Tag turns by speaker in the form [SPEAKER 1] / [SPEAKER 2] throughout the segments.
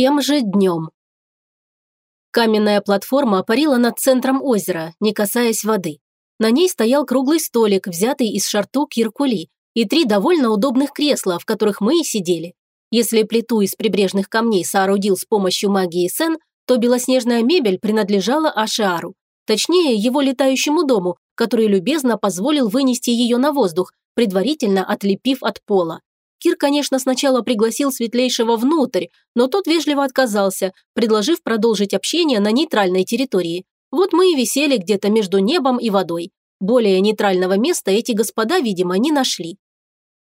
[SPEAKER 1] Тем же днем. Каменная платформа парила над центром озера, не касаясь воды. На ней стоял круглый столик, взятый из шарту Киркули, и три довольно удобных кресла, в которых мы и сидели. Если плиту из прибрежных камней соорудил с помощью магии Сен, то белоснежная мебель принадлежала Ашиару, точнее его летающему дому, который любезно позволил вынести ее на воздух, предварительно отлепив от пола. Кир, конечно, сначала пригласил Светлейшего внутрь, но тот вежливо отказался, предложив продолжить общение на нейтральной территории. Вот мы и висели где-то между небом и водой. Более нейтрального места эти господа, видимо, не нашли.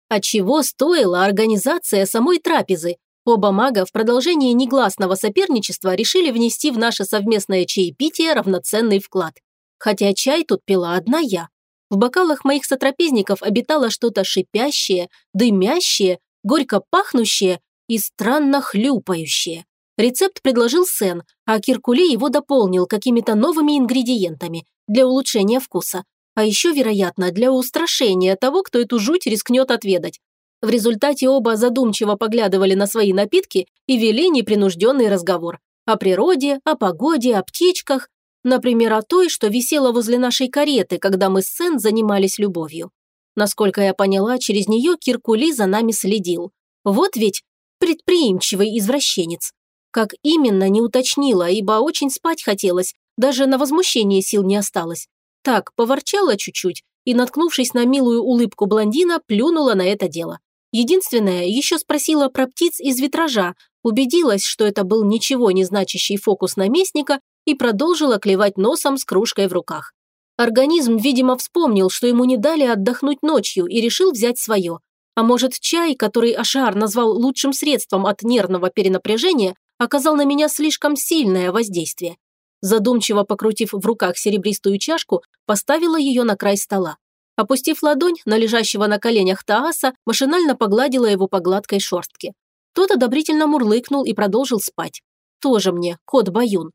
[SPEAKER 1] От чего стоила организация самой трапезы? Оба мага в продолжении негласного соперничества решили внести в наше совместное чаепитие равноценный вклад. Хотя чай тут пила одна я. В бокалах моих сотрапезников обитало что-то шипящее, дымящее, горько пахнущее и странно хлюпающее. Рецепт предложил Сен, а Киркули его дополнил какими-то новыми ингредиентами для улучшения вкуса. А еще, вероятно, для устрашения того, кто эту жуть рискнет отведать. В результате оба задумчиво поглядывали на свои напитки и вели непринужденный разговор. О природе, о погоде, о птичках, Например, о той, что висела возле нашей кареты, когда мы с Сен занимались любовью. Насколько я поняла, через нее Киркули за нами следил. Вот ведь предприимчивый извращенец. Как именно, не уточнила, ибо очень спать хотелось, даже на возмущение сил не осталось. Так, поворчала чуть-чуть и, наткнувшись на милую улыбку блондина, плюнула на это дело. Единственное, еще спросила про птиц из витража, убедилась, что это был ничего не значащий фокус наместника и продолжила клевать носом с кружкой в руках. Организм, видимо, вспомнил, что ему не дали отдохнуть ночью и решил взять свое. А может, чай, который Ашар назвал лучшим средством от нервного перенапряжения, оказал на меня слишком сильное воздействие. Задумчиво покрутив в руках серебристую чашку, поставила ее на край стола. Опустив ладонь на лежащего на коленях Тааса, машинально погладила его по гладкой шорстке. Тот одобрительно мурлыкнул и продолжил спать. Тоже мне, кот Баюн.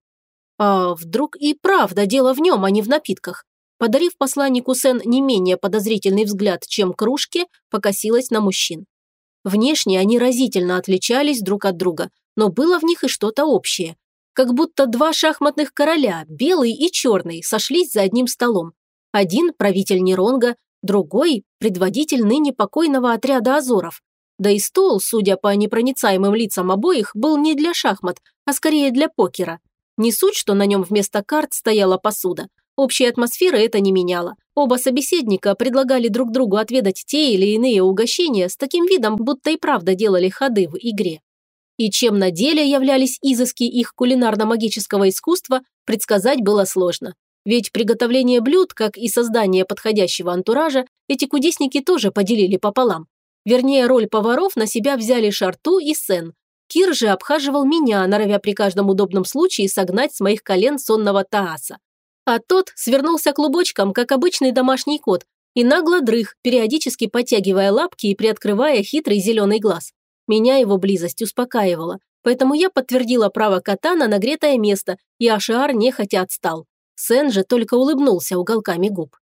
[SPEAKER 1] А вдруг и правда дело в нем, а не в напитках? Подарив посланнику Сен не менее подозрительный взгляд, чем кружке, покосилась на мужчин. Внешне они разительно отличались друг от друга, но было в них и что-то общее. Как будто два шахматных короля, белый и черный, сошлись за одним столом. Один – правитель Неронга, другой – предводитель ныне покойного отряда Азоров. Да и стол, судя по непроницаемым лицам обоих, был не для шахмат, а скорее для покера. Не суть, что на нем вместо карт стояла посуда. Общая атмосфера это не меняла. Оба собеседника предлагали друг другу отведать те или иные угощения с таким видом, будто и правда делали ходы в игре. И чем на деле являлись изыски их кулинарно-магического искусства, предсказать было сложно. Ведь приготовление блюд, как и создание подходящего антуража, эти кудесники тоже поделили пополам. Вернее, роль поваров на себя взяли Шарту и Сен, Кир же обхаживал меня, норовя при каждом удобном случае согнать с моих колен сонного Тааса. А тот свернулся клубочком, как обычный домашний кот, и нагло дрых, периодически подтягивая лапки и приоткрывая хитрый зеленый глаз. Меня его близость успокаивала, поэтому я подтвердила право кота на нагретое место, и Ашиар нехотя отстал. Сен же только улыбнулся уголками губ.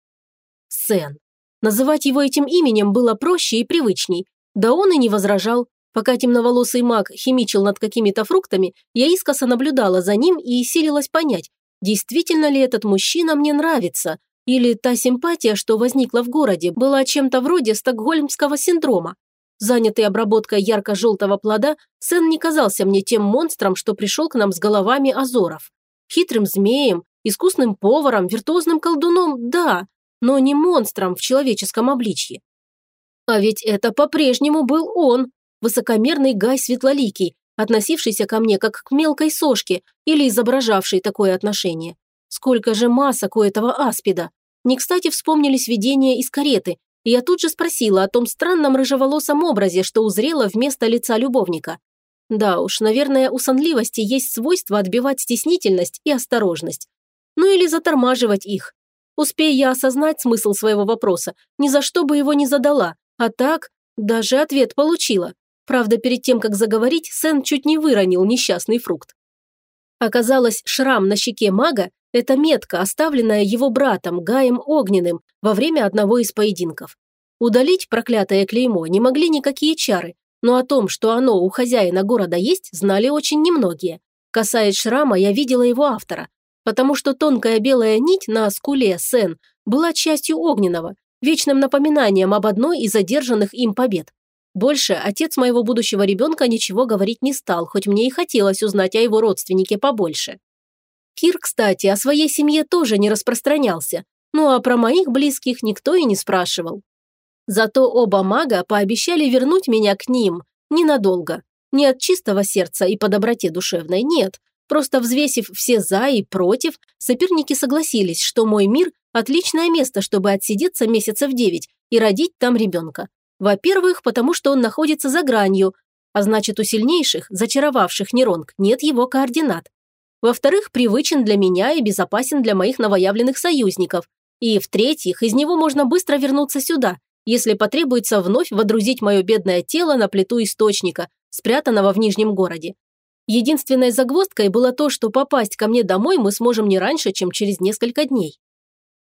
[SPEAKER 1] Сен. Называть его этим именем было проще и привычней. Да он и не возражал, Пока темноволосый маг химичил над какими-то фруктами, я искоса наблюдала за ним и силилась понять, действительно ли этот мужчина мне нравится, или та симпатия, что возникла в городе, была чем-то вроде стокгольмского синдрома. Занятый обработкой ярко-желтого плода, Сен не казался мне тем монстром, что пришел к нам с головами Азоров. Хитрым змеем, искусным поваром, виртуозным колдуном – да, но не монстром в человеческом обличье. А ведь это по-прежнему был он, высокомерный Гай Светлоликий, относившийся ко мне как к мелкой сошке или изображавший такое отношение. Сколько же масок у этого аспида. Не кстати вспомнились видения из кареты, и я тут же спросила о том странном рыжеволосом образе, что узрела вместо лица любовника. Да уж, наверное, у сонливости есть свойство отбивать стеснительность и осторожность. Ну или затормаживать их. Успея я осознать смысл своего вопроса, ни за что бы его не задала, а так даже ответ получила. Правда, перед тем, как заговорить, Сен чуть не выронил несчастный фрукт. Оказалось, шрам на щеке мага – это метка, оставленная его братом Гаем Огненным во время одного из поединков. Удалить проклятое клеймо не могли никакие чары, но о том, что оно у хозяина города есть, знали очень немногие. Касаясь шрама, я видела его автора, потому что тонкая белая нить на скуле Сен была частью огненного, вечным напоминанием об одной из задержанных им побед. Больше отец моего будущего ребенка ничего говорить не стал, хоть мне и хотелось узнать о его родственнике побольше. Кир, кстати, о своей семье тоже не распространялся, ну а про моих близких никто и не спрашивал. Зато оба мага пообещали вернуть меня к ним ненадолго. Не от чистого сердца и по доброте душевной, нет. Просто взвесив все «за» и «против», соперники согласились, что мой мир – отличное место, чтобы отсидеться месяцев девять и родить там ребенка. Во-первых, потому что он находится за гранью, а значит, у сильнейших, зачаровавших Неронг, нет его координат. Во-вторых, привычен для меня и безопасен для моих новоявленных союзников. И в-третьих, из него можно быстро вернуться сюда, если потребуется вновь водрузить мое бедное тело на плиту источника, спрятанного в Нижнем городе. Единственной загвоздкой было то, что попасть ко мне домой мы сможем не раньше, чем через несколько дней.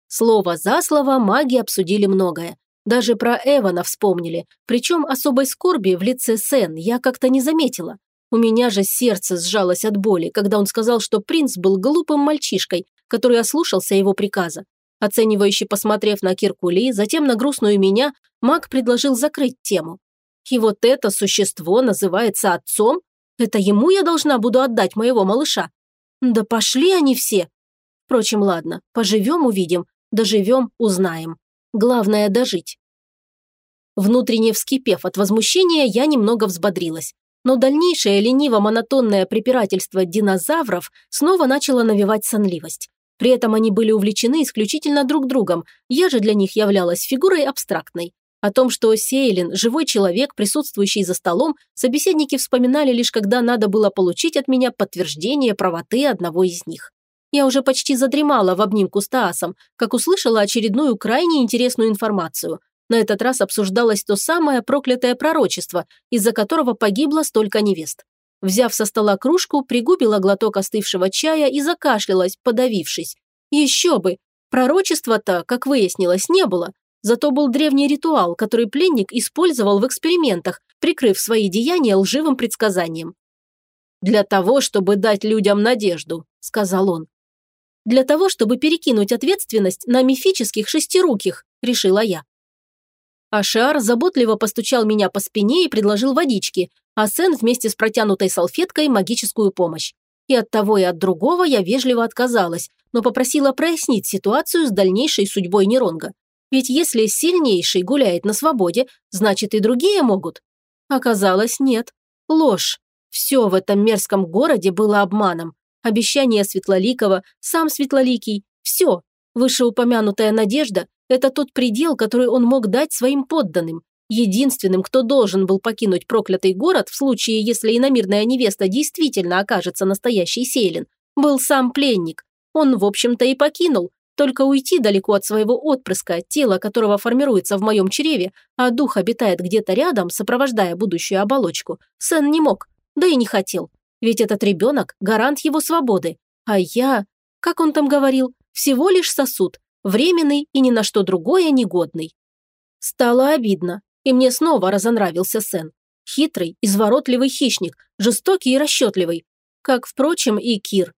[SPEAKER 1] Слово за слово маги обсудили многое. Даже про Эвана вспомнили, причем особой скорби в лице Сен я как-то не заметила. У меня же сердце сжалось от боли, когда он сказал, что принц был глупым мальчишкой, который ослушался его приказа. Оценивающе посмотрев на Киркули, затем на грустную меня, маг предложил закрыть тему. И вот это существо называется отцом? Это ему я должна буду отдать моего малыша? Да пошли они все. Впрочем, ладно, поживем – увидим, доживем – узнаем. Главное – дожить. Внутренне вскипев от возмущения, я немного взбодрилась. Но дальнейшее лениво-монотонное препирательство динозавров снова начало навевать сонливость. При этом они были увлечены исключительно друг другом, я же для них являлась фигурой абстрактной. О том, что Сейлин – живой человек, присутствующий за столом, собеседники вспоминали лишь когда надо было получить от меня подтверждение правоты одного из них. Я уже почти задремала в обнимку с Таасом, как услышала очередную крайне интересную информацию. На этот раз обсуждалось то самое проклятое пророчество, из-за которого погибло столько невест. Взяв со стола кружку, пригубила глоток остывшего чая и закашлялась, подавившись. Еще бы! Пророчества-то, как выяснилось, не было. Зато был древний ритуал, который пленник использовал в экспериментах, прикрыв свои деяния лживым предсказанием. «Для того, чтобы дать людям надежду», – сказал он. «Для того, чтобы перекинуть ответственность на мифических шестируких», – решила я. Ашар заботливо постучал меня по спине и предложил водички, а Сен вместе с протянутой салфеткой магическую помощь. И от того и от другого я вежливо отказалась, но попросила прояснить ситуацию с дальнейшей судьбой Неронга. Ведь если сильнейший гуляет на свободе, значит и другие могут. Оказалось, нет. Ложь. Все в этом мерзком городе было обманом. Обещание Светлоликова, сам Светлоликий, все. Вышеупомянутая надежда – это тот предел, который он мог дать своим подданным. Единственным, кто должен был покинуть проклятый город в случае, если иномирная невеста действительно окажется настоящей Сейлин, был сам пленник. Он, в общем-то, и покинул, только уйти далеко от своего отпрыска, тело которого формируется в моем чреве, а дух обитает где-то рядом, сопровождая будущую оболочку, Сэн не мог, да и не хотел. Ведь этот ребенок – гарант его свободы. А я, как он там говорил, всего лишь сосуд, временный и ни на что другое негодный. Стало обидно. И мне снова разонравился Сен. Хитрый, изворотливый хищник, жестокий и расчетливый. Как, впрочем, и Кир.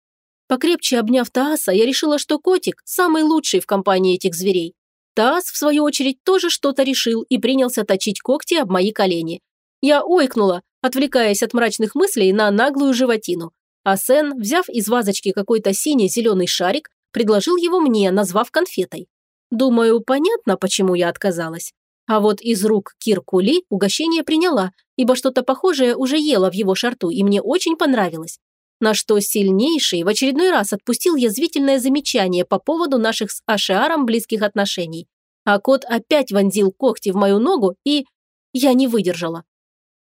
[SPEAKER 1] Покрепче обняв Тааса, я решила, что котик – самый лучший в компании этих зверей. Таас, в свою очередь, тоже что-то решил и принялся точить когти об мои колени. Я ойкнула, отвлекаясь от мрачных мыслей на наглую животину. А Сен, взяв из вазочки какой-то синий-зеленый шарик, предложил его мне, назвав конфетой. Думаю, понятно, почему я отказалась. А вот из рук Киркули угощение приняла, ибо что-то похожее уже ела в его шарту, и мне очень понравилось. На что сильнейший в очередной раз отпустил язвительное замечание по поводу наших с Ашиаром близких отношений. А кот опять вонзил когти в мою ногу, и... Я не выдержала.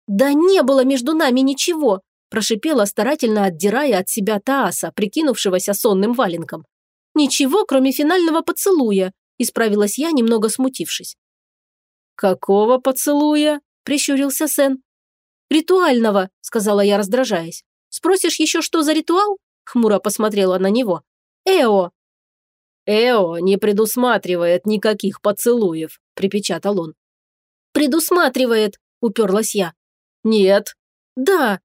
[SPEAKER 1] «Да не было между нами ничего!» прошипела, старательно отдирая от себя Тааса, прикинувшегося сонным валенком. «Ничего, кроме финального поцелуя», исправилась я, немного смутившись. «Какого поцелуя?» – прищурился Сен. «Ритуального», – сказала я, раздражаясь. «Спросишь еще, что за ритуал?» – хмуро посмотрела на него. «Эо». «Эо не предусматривает никаких поцелуев», – припечатал он. «Предусматривает», – уперлась я.
[SPEAKER 2] Нет.
[SPEAKER 1] Да.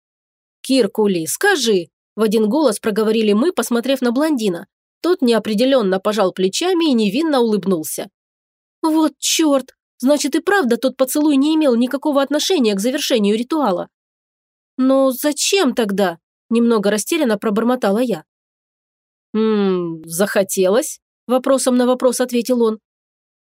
[SPEAKER 1] Киркули, скажи. В один голос проговорили мы, посмотрев на блондина. Тот неопределенно пожал плечами и невинно улыбнулся. Вот черт, значит и правда тот поцелуй не имел никакого отношения к завершению ритуала. Но зачем тогда? Немного растерянно пробормотала я.
[SPEAKER 2] «Ммм, захотелось?» Вопросом на вопрос ответил он.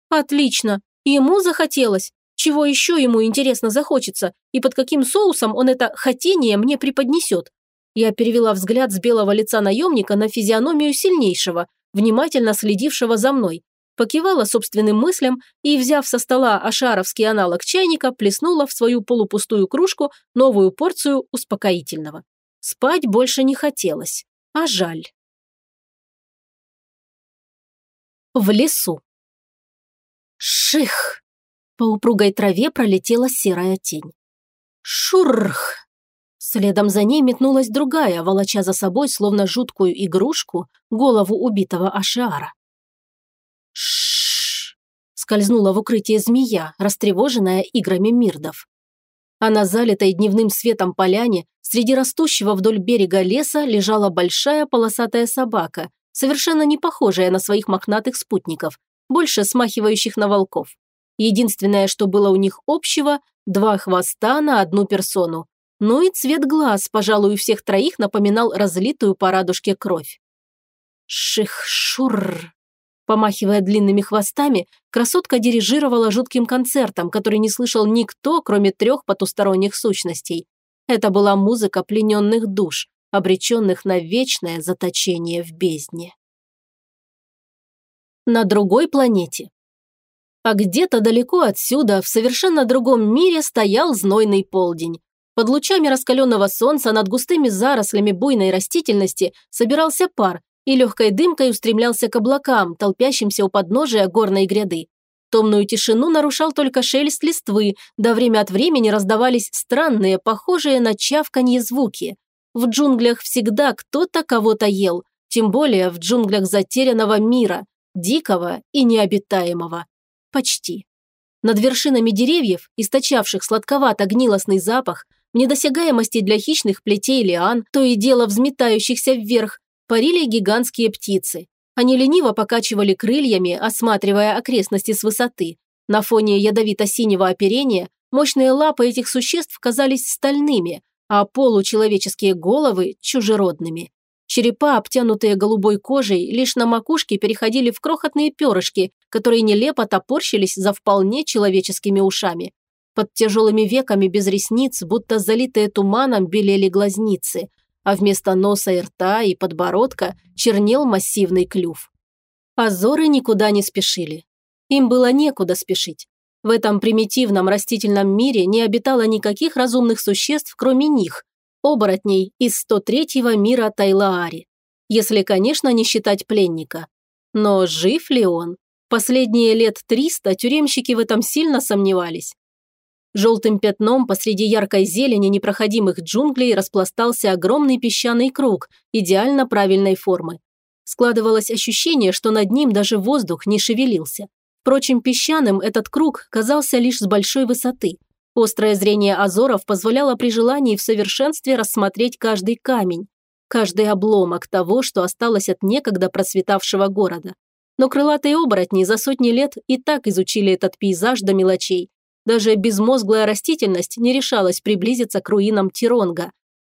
[SPEAKER 1] «Отлично. Ему захотелось. Чего еще ему, интересно, захочется? И под каким соусом он это хотение мне преподнесет?» Я перевела взгляд с белого лица наемника на физиономию сильнейшего, внимательно следившего за мной. Покивала собственным мыслям и, взяв со стола ашаровский аналог чайника, плеснула в свою полупустую кружку новую порцию успокоительного. Спать больше не хотелось, а жаль. В лесу. Ших! По упругой траве пролетела серая тень. Шурх! Следом за ней метнулась другая, волоча за собой, словно жуткую игрушку, голову убитого Ашиара. Шш! Скользнула в укрытие змея, растревоженная играми мирдов. А на залитой дневным светом поляне среди растущего вдоль берега леса лежала большая полосатая собака совершенно не похожая на своих мохнатых спутников, больше смахивающих на волков. Единственное, что было у них общего – два хвоста на одну персону. Ну и цвет глаз, пожалуй, у всех троих напоминал разлитую по радужке кровь. Ших-шурр. Помахивая длинными хвостами, красотка дирижировала жутким концертом, который не слышал никто, кроме трех потусторонних сущностей. Это была музыка плененных душ, обреченных на вечное заточение в бездне. На другой планете. А где-то далеко отсюда, в совершенно другом мире, стоял знойный полдень. Под лучами раскаленного солнца над густыми зарослями буйной растительности собирался пар и легкой дымкой устремлялся к облакам, толпящимся у подножия горной гряды. Томную тишину нарушал только шелест листвы, да время от времени раздавались странные, похожие на чавканье звуки. В джунглях всегда кто-то кого-то ел, тем более в джунглях затерянного мира, дикого и необитаемого. Почти. Над вершинами деревьев, источавших сладковато-гнилостный запах, в недосягаемости для хищных плетей лиан, то и дело взметающихся вверх, парили гигантские птицы. Они лениво покачивали крыльями, осматривая окрестности с высоты. На фоне ядовито-синего оперения мощные лапы этих существ казались стальными, а получеловеческие головы – чужеродными. Черепа, обтянутые голубой кожей, лишь на макушке переходили в крохотные перышки, которые нелепо топорщились за вполне человеческими ушами. Под тяжелыми веками без ресниц, будто залитые туманом, белели глазницы, а вместо носа и рта и подбородка чернел массивный клюв. Азоры никуда не спешили. Им было некуда спешить. В этом примитивном растительном мире не обитало никаких разумных существ, кроме них, оборотней из 103-го мира Тайлаари. Если, конечно, не считать пленника. Но жив ли он? Последние лет 300 тюремщики в этом сильно сомневались. Желтым пятном посреди яркой зелени непроходимых джунглей распластался огромный песчаный круг идеально правильной формы. Складывалось ощущение, что над ним даже воздух не шевелился. Впрочем, песчаным этот круг казался лишь с большой высоты. Острое зрение Азоров позволяло при желании в совершенстве рассмотреть каждый камень, каждый обломок того, что осталось от некогда процветавшего города. Но крылатые оборотни за сотни лет и так изучили этот пейзаж до мелочей. Даже безмозглая растительность не решалась приблизиться к руинам Тиронга.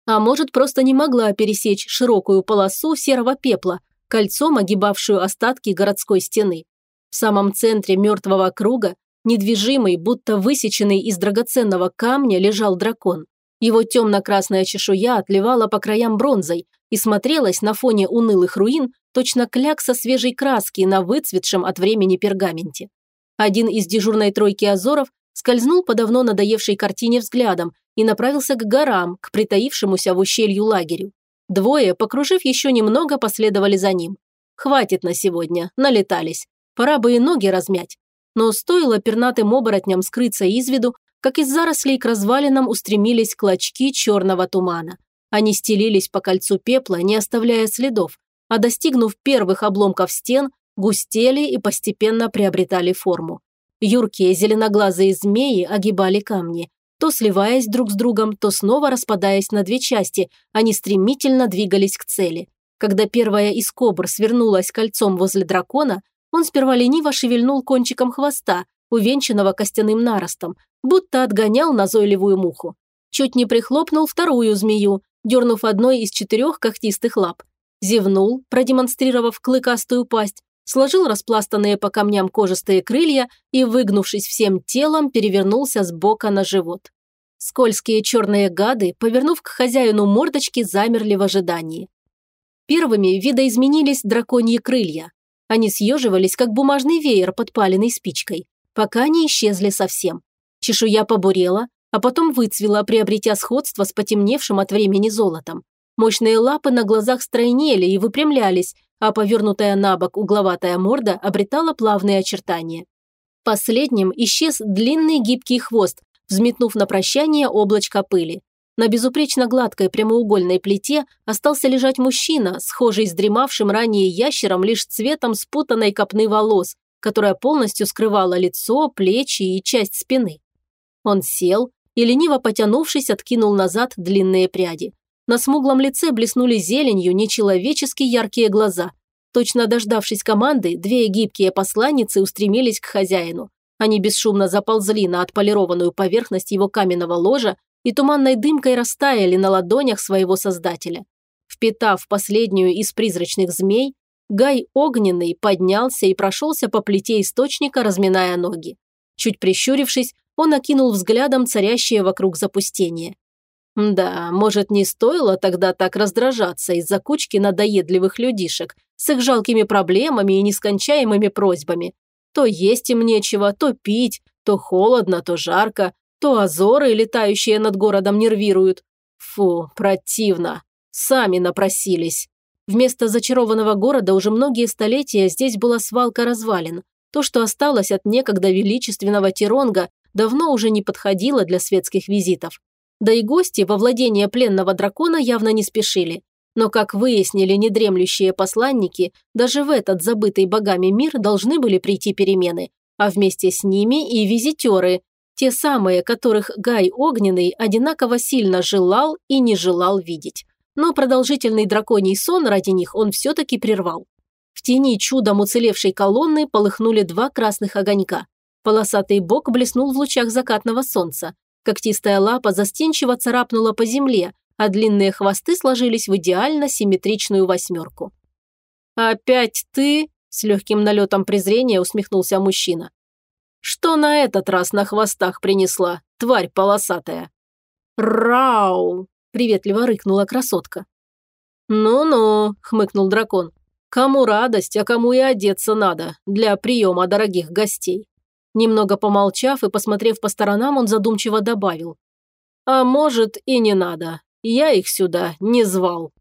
[SPEAKER 1] А может, просто не могла пересечь широкую полосу серого пепла, кольцом огибавшую остатки городской стены. В самом центре мертвого круга, недвижимый, будто высеченный из драгоценного камня, лежал дракон. Его темно-красная чешуя отливала по краям бронзой и смотрелась на фоне унылых руин точно клякса свежей краски на выцветшем от времени пергаменте. Один из дежурной тройки азоров скользнул по давно надоевшей картине взглядом и направился к горам, к притаившемуся в ущелью лагерю. Двое, покружив еще немного, последовали за ним. Хватит на сегодня, налетались. Пора бы и ноги размять. Но стоило пернатым оборотням скрыться из виду, как из зарослей к развалинам устремились клочки черного тумана. Они стелились по кольцу пепла, не оставляя следов, а достигнув первых обломков стен, густели и постепенно приобретали форму. Юркие зеленоглазые змеи огибали камни. То сливаясь друг с другом, то снова распадаясь на две части, они стремительно двигались к цели. Когда первая из кобр свернулась кольцом возле дракона, он сперва лениво шевельнул кончиком хвоста, увенчанного костяным наростом, будто отгонял назойливую муху. Чуть не прихлопнул вторую змею, дернув одной из четырех когтистых лап. Зевнул, продемонстрировав клыкастую пасть, сложил распластанные по камням кожистые крылья и, выгнувшись всем телом, перевернулся с бока на живот. Скользкие черные гады, повернув к хозяину мордочки, замерли в ожидании. Первыми видоизменились драконьи крылья. Они съеживались, как бумажный веер, подпаленный спичкой, пока не исчезли совсем. Чешуя побурела, а потом выцвела, приобретя сходство с потемневшим от времени золотом. Мощные лапы на глазах стройнели и выпрямлялись, а повернутая на бок угловатая морда обретала плавные очертания. Последним исчез длинный гибкий хвост, взметнув на прощание облачко пыли. На безупречно гладкой прямоугольной плите остался лежать мужчина, схожий с дремавшим ранее ящером лишь цветом спутанной копны волос, которая полностью скрывала лицо, плечи и часть спины. Он сел и, лениво потянувшись, откинул назад длинные пряди. На смуглом лице блеснули зеленью нечеловечески яркие глаза. Точно дождавшись команды, две гибкие посланницы устремились к хозяину. Они бесшумно заползли на отполированную поверхность его каменного ложа и туманной дымкой растаяли на ладонях своего создателя. Впитав последнюю из призрачных змей, Гай Огненный поднялся и прошелся по плите источника, разминая ноги. Чуть прищурившись, он окинул взглядом царящее вокруг запустение. Да, может, не стоило тогда так раздражаться из-за кучки надоедливых людишек с их жалкими проблемами и нескончаемыми просьбами. То есть им нечего, то пить, то холодно, то жарко, то озоры, летающие над городом, нервируют. Фу, противно. Сами напросились. Вместо зачарованного города уже многие столетия здесь была свалка развалин. То, что осталось от некогда величественного Тиронга, давно уже не подходило для светских визитов. Да и гости во владение пленного дракона явно не спешили. Но, как выяснили недремлющие посланники, даже в этот забытый богами мир должны были прийти перемены, а вместе с ними и визитеры, те самые, которых Гай Огненный одинаково сильно желал и не желал видеть. Но продолжительный драконий сон ради них он все-таки прервал. В тени чудом уцелевшей колонны полыхнули два красных огонька. Полосатый бок блеснул в лучах закатного солнца, Когтистая лапа застенчиво царапнула по земле, а длинные хвосты сложились в идеально симметричную восьмерку. «Опять ты?» – с легким налетом презрения усмехнулся мужчина. «Что на этот раз на хвостах принесла, тварь полосатая?» «Рау!» – приветливо рыкнула красотка. «Ну-ну», – хмыкнул дракон. «Кому радость, а кому и одеться надо для приема дорогих гостей». Немного помолчав и посмотрев по сторонам, он задумчиво добавил. «А может, и не надо. Я их сюда не звал».